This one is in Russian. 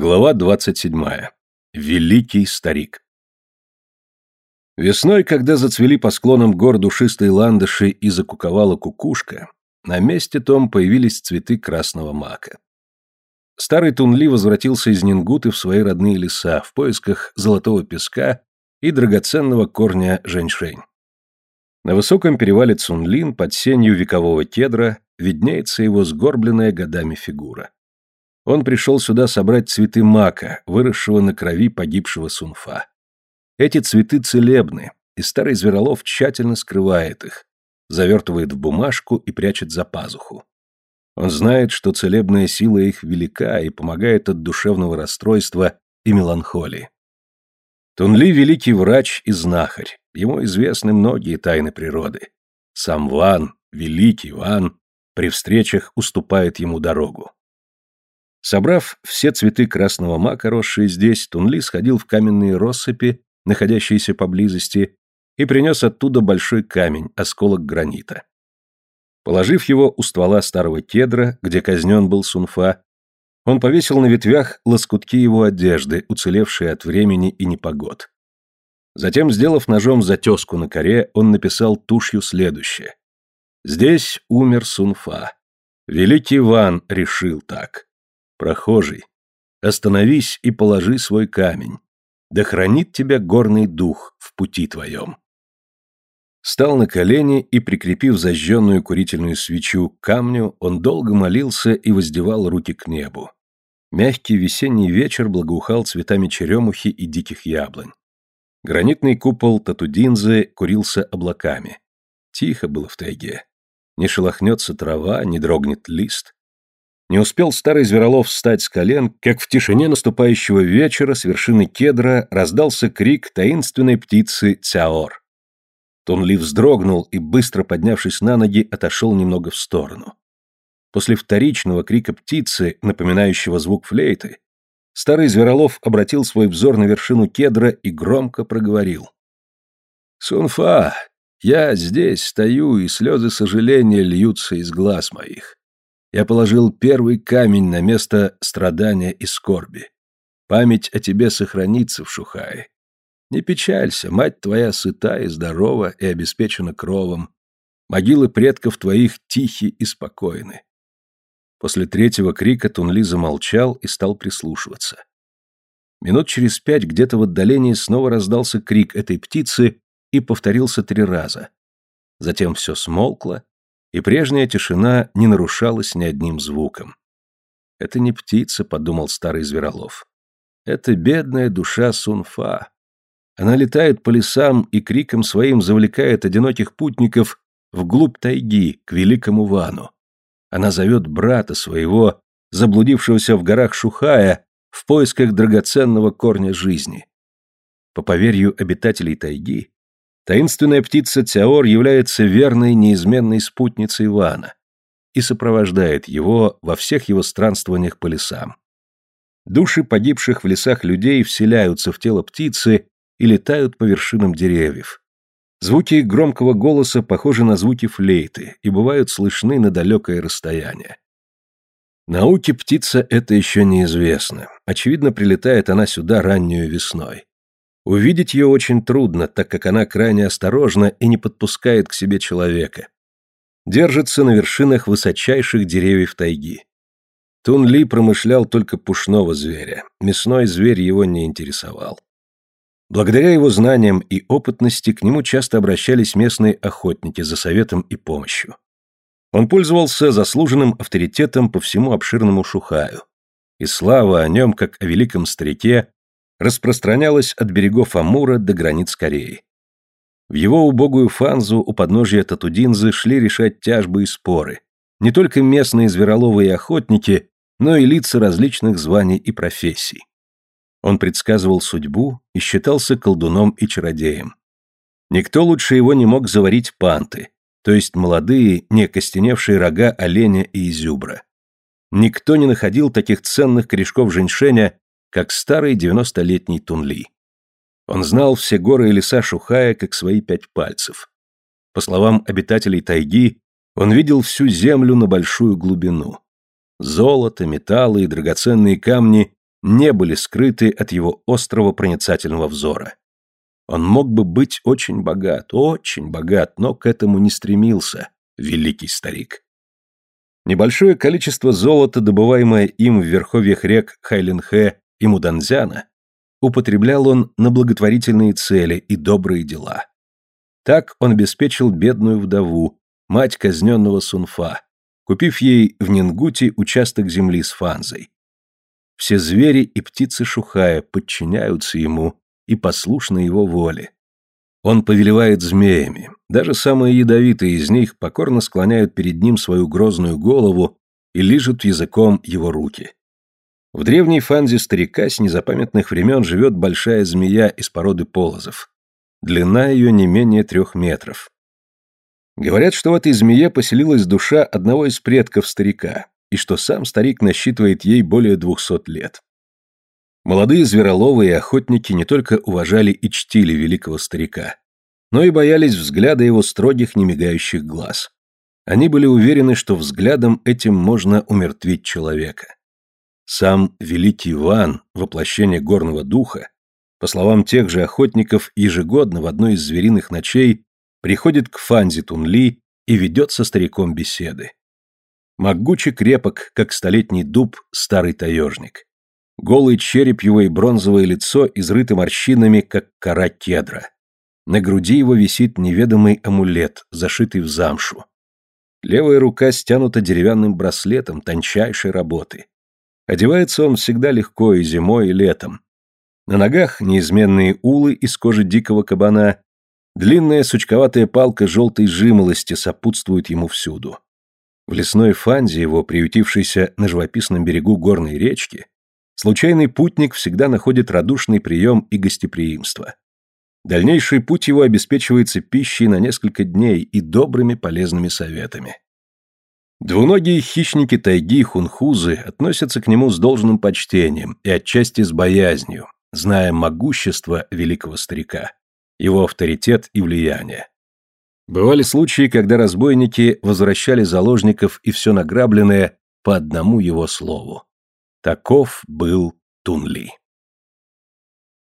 Глава 27. Великий старик. Весной, когда зацвели по склонам гор душистые ландыши и закуковала кукушка, на месте том появились цветы красного мака. Старый Тунли возвратился из Нингуты в свои родные леса в поисках золотого песка и драгоценного корня женьшень. На высоком перевале Цунлин под сенью векового кедра виднеется его сгорбленная годами фигура. Он пришел сюда собрать цветы мака, выросшего на крови погибшего Сунфа. Эти цветы целебны, и старый зверолов тщательно скрывает их, завертывает в бумажку и прячет за пазуху. Он знает, что целебная сила их велика и помогает от душевного расстройства и меланхолии. Тунли – великий врач и знахарь. Ему известны многие тайны природы. Сам Ван, великий Ван, при встречах уступает ему дорогу. Собрав все цветы красного мака, росшие здесь, Тунли сходил в каменные россыпи, находящиеся поблизости, и принес оттуда большой камень, осколок гранита. Положив его у ствола старого кедра, где казнен был Сунфа, он повесил на ветвях лоскутки его одежды, уцелевшие от времени и непогод. Затем, сделав ножом затеску на коре, он написал тушью следующее. «Здесь умер Сунфа. Великий Ван решил так. Прохожий, остановись и положи свой камень. Да хранит тебя горный дух в пути твоем. Стал на колени и, прикрепив зажженную курительную свечу к камню, он долго молился и воздевал руки к небу. Мягкий весенний вечер благоухал цветами черемухи и диких яблонь. Гранитный купол Татудинзы курился облаками. Тихо было в тайге. Не шелохнется трава, не дрогнет лист. Не успел старый Зверолов встать с колен, как в тишине наступающего вечера с вершины кедра раздался крик таинственной птицы Цяор. Тунли вздрогнул и, быстро поднявшись на ноги, отошел немного в сторону. После вторичного крика птицы, напоминающего звук флейты, старый Зверолов обратил свой взор на вершину кедра и громко проговорил. «Сунфа, я здесь стою, и слезы сожаления льются из глаз моих я положил первый камень на место страдания и скорби. Память о тебе сохранится в Шухае. Не печалься, мать твоя сыта и здорова и обеспечена кровом. Могилы предков твоих тихи и спокойны. После третьего крика Тунли замолчал и стал прислушиваться. Минут через пять где-то в отдалении снова раздался крик этой птицы и повторился три раза. Затем все смолкло, и прежняя тишина не нарушалась ни одним звуком. «Это не птица», — подумал старый Зверолов. «Это бедная душа Сунфа. Она летает по лесам и криком своим завлекает одиноких путников вглубь тайги, к великому Вану. Она зовет брата своего, заблудившегося в горах Шухая, в поисках драгоценного корня жизни. По поверью обитателей тайги, Таинственная птица Теор является верной, неизменной спутницей Ивана и сопровождает его во всех его странствованиях по лесам. Души погибших в лесах людей вселяются в тело птицы и летают по вершинам деревьев. Звуки громкого голоса похожи на звуки флейты и бывают слышны на далекое расстояние. Науке птица это еще неизвестно. Очевидно, прилетает она сюда раннюю весной. Увидеть ее очень трудно, так как она крайне осторожна и не подпускает к себе человека. Держится на вершинах высочайших деревьев тайги. Тунли промышлял только пушного зверя. Мясной зверь его не интересовал. Благодаря его знаниям и опытности к нему часто обращались местные охотники за советом и помощью. Он пользовался заслуженным авторитетом по всему обширному Шухаю, и слава о нем, как о великом старике, распространялась от берегов Амура до границ Кореи. В его убогую фанзу у подножия Татудинзы шли решать тяжбы и споры. Не только местные звероловы и охотники, но и лица различных званий и профессий. Он предсказывал судьбу и считался колдуном и чародеем. Никто лучше его не мог заварить панты, то есть молодые, не костеневшие рога оленя и изюбра. Никто не находил таких ценных корешков женьшеня, как старый девяностолетний Тунли. Он знал все горы и леса Шухая, как свои пять пальцев. По словам обитателей тайги, он видел всю землю на большую глубину. Золото, металлы и драгоценные камни не были скрыты от его острого проницательного взора. Он мог бы быть очень богат, очень богат, но к этому не стремился, великий старик. Небольшое количество золота, добываемое им в верховьях рек Хайленхэ ему Донзяна, употреблял он на благотворительные цели и добрые дела. Так он обеспечил бедную вдову, мать казненного Сунфа, купив ей в Нингуте участок земли с фанзой. Все звери и птицы Шухая подчиняются ему и послушны его воле. Он повелевает змеями, даже самые ядовитые из них покорно склоняют перед ним свою грозную голову и лижут языком его руки. В древней фанзе старика с незапамятных времен живет большая змея из породы полозов. Длина ее не менее трех метров. Говорят, что в этой змее поселилась душа одного из предков старика, и что сам старик насчитывает ей более двухсот лет. Молодые звероловы и охотники не только уважали и чтили великого старика, но и боялись взгляда его строгих немигающих глаз. Они были уверены, что взглядом этим можно умертвить человека. Сам Великий Иван, воплощение горного духа, по словам тех же охотников, ежегодно в одной из звериных ночей приходит к Фанзи Тунли и ведет со стариком беседы. Могучий крепок, как столетний дуб, старый таежник. Голый череп его и бронзовое лицо изрыты морщинами, как кора кедра. На груди его висит неведомый амулет, зашитый в замшу. Левая рука стянута деревянным браслетом тончайшей работы. Одевается он всегда легко и зимой, и летом. На ногах неизменные улы из кожи дикого кабана, длинная сучковатая палка желтой жимолости сопутствует ему всюду. В лесной фанзе его, приютившейся на живописном берегу горной речки, случайный путник всегда находит радушный прием и гостеприимство. Дальнейший путь его обеспечивается пищей на несколько дней и добрыми полезными советами. Двуногие хищники тайги, хунхузы, относятся к нему с должным почтением и отчасти с боязнью, зная могущество великого старика, его авторитет и влияние. Бывали случаи, когда разбойники возвращали заложников и все награбленное по одному его слову. Таков был Тунли.